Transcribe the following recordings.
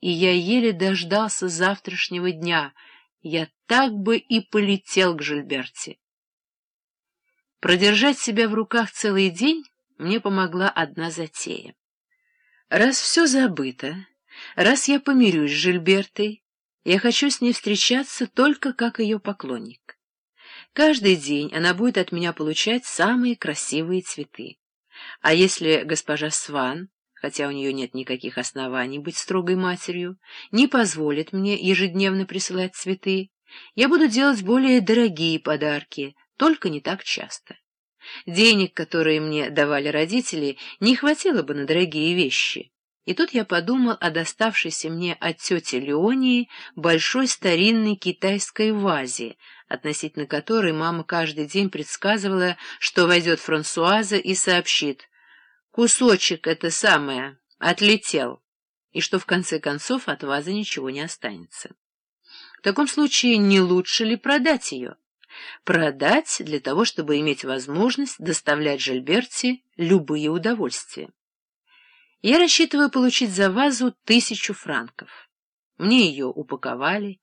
и я еле дождался завтрашнего дня. Я так бы и полетел к Жильберте. Продержать себя в руках целый день мне помогла одна затея. Раз все забыто, раз я помирюсь с Жильбертой, я хочу с ней встречаться только как ее поклонник. Каждый день она будет от меня получать самые красивые цветы. А если госпожа Сван хотя у нее нет никаких оснований быть строгой матерью, не позволит мне ежедневно присылать цветы, я буду делать более дорогие подарки, только не так часто. Денег, которые мне давали родители, не хватило бы на дорогие вещи. И тут я подумал о доставшейся мне от тети Леонии большой старинной китайской вазе, относительно которой мама каждый день предсказывала, что войдет Франсуаза и сообщит — кусочек это самое отлетел, и что в конце концов от вазы ничего не останется. В таком случае не лучше ли продать ее? Продать для того, чтобы иметь возможность доставлять Жильберти любые удовольствия. Я рассчитываю получить за вазу тысячу франков. Мне ее упаковали.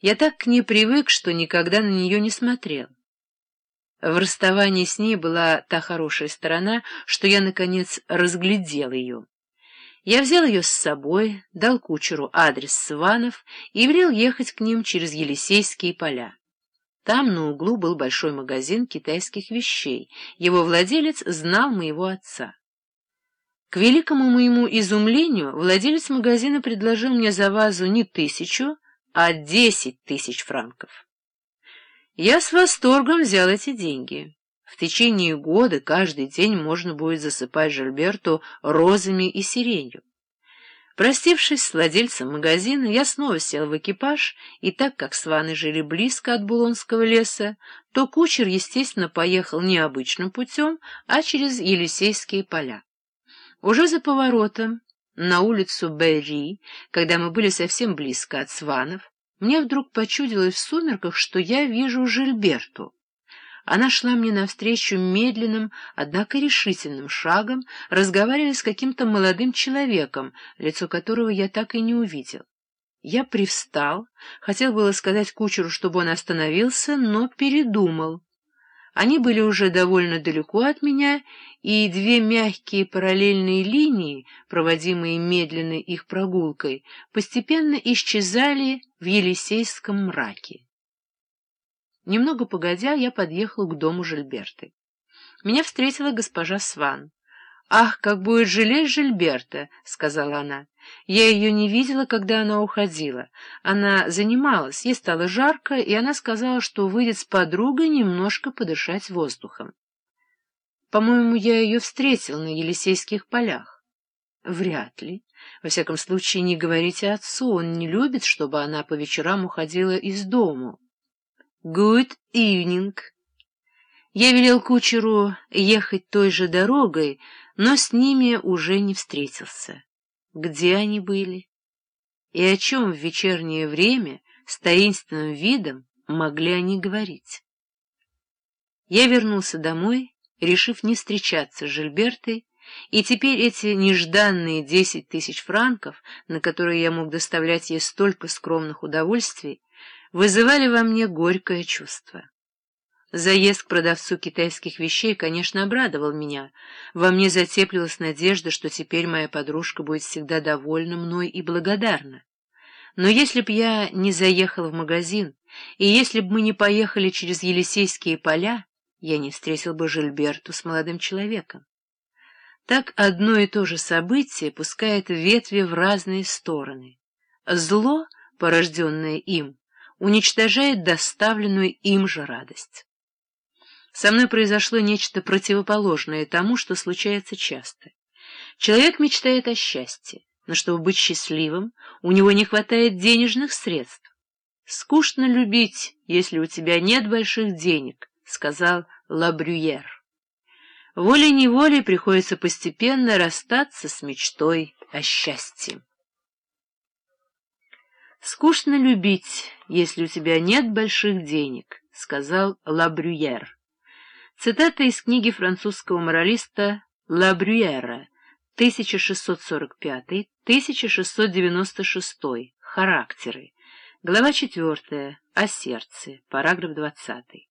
Я так к ней привык, что никогда на нее не смотрел. В расставании с ней была та хорошая сторона, что я, наконец, разглядел ее. Я взял ее с собой, дал кучеру адрес Сванов и велел ехать к ним через Елисейские поля. Там на углу был большой магазин китайских вещей. Его владелец знал моего отца. К великому моему изумлению владелец магазина предложил мне за вазу не тысячу, а десять тысяч франков. Я с восторгом взял эти деньги. В течение года каждый день можно будет засыпать Жильберту розами и сиренью. Простившись с владельцем магазина, я снова сел в экипаж, и так как сваны жили близко от Булонского леса, то кучер, естественно, поехал не обычным путем, а через Елисейские поля. Уже за поворотом, на улицу Берри, когда мы были совсем близко от сванов, мне вдруг почудилось в сумерках, что я вижу Жильберту. Она шла мне навстречу медленным, однако решительным шагом, разговаривая с каким-то молодым человеком, лицо которого я так и не увидел. Я привстал, хотел было сказать кучеру, чтобы он остановился, но передумал. Они были уже довольно далеко от меня, и две мягкие параллельные линии, проводимые медленной их прогулкой, постепенно исчезали в Елисейском мраке. Немного погодя, я подъехал к дому Жильберты. Меня встретила госпожа Сван. «Ах, как будет жалеть Жильберта!» — сказала она. «Я ее не видела, когда она уходила. Она занималась, ей стало жарко, и она сказала, что выйдет с подругой немножко подышать воздухом. По-моему, я ее встретил на Елисейских полях». «Вряд ли. Во всяком случае, не говорите отцу, он не любит, чтобы она по вечерам уходила из дому». «Good evening!» Я велел кучеру ехать той же дорогой, но с ними уже не встретился. Где они были? И о чем в вечернее время с таинственным видом могли они говорить? Я вернулся домой, решив не встречаться с Жильбертой, и теперь эти нежданные десять тысяч франков, на которые я мог доставлять ей столько скромных удовольствий, вызывали во мне горькое чувство. Заезд к продавцу китайских вещей, конечно, обрадовал меня. Во мне затеплилась надежда, что теперь моя подружка будет всегда довольна мной и благодарна. Но если б я не заехал в магазин, и если б мы не поехали через Елисейские поля, я не встретил бы Жильберту с молодым человеком. Так одно и то же событие пускает ветви в разные стороны. Зло, порожденное им, уничтожает доставленную им же радость. Со мной произошло нечто противоположное тому, что случается часто. Человек мечтает о счастье, но чтобы быть счастливым, у него не хватает денежных средств. «Скучно любить, если у тебя нет больших денег», — сказал Лабрюер. Волей-неволей приходится постепенно расстаться с мечтой о счастье. «Скучно любить, если у тебя нет больших денег», — сказал Лабрюер. Цитата из книги французского моралиста Ла Брюера 1645-1696. Характеры. Глава 4. О сердце. Параграф 20.